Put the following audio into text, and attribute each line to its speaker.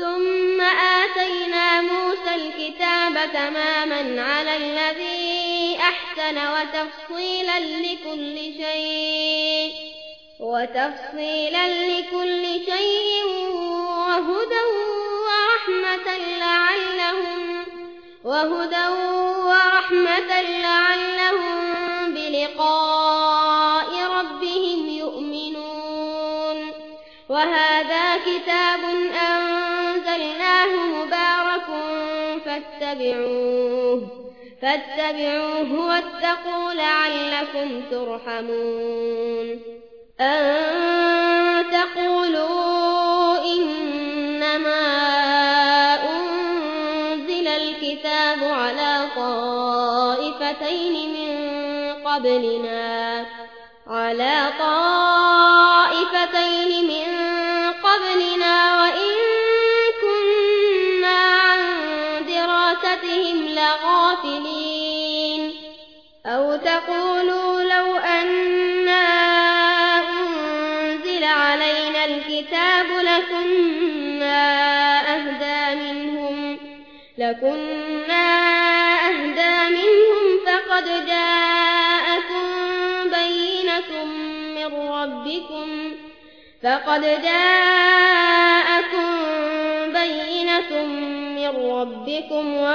Speaker 1: ثم آتينا موسى الكتاب تماما على الذي أحسن وتفصيلا لكل شيء وتفصيلا لكل شيء وهدى ورحمة لعلهم وهدى ورحمة لعلهم بلقاء ربهم يؤمنون. وهذا كتاب أنزلناه فاتبعوه. فاتبعوه واتقوا لعلكم ترحمون. أن تقولوا إنما أنزل الكتاب على طائفتين من قبلنا. على طائفتين دراستهم لغافلين. أو تقولوا لو أنا أنزل علينا الكتاب لكنا أهدى منهم لكنا أهدى منهم فقد جاءكم بينة من ربكم فقد جاءكم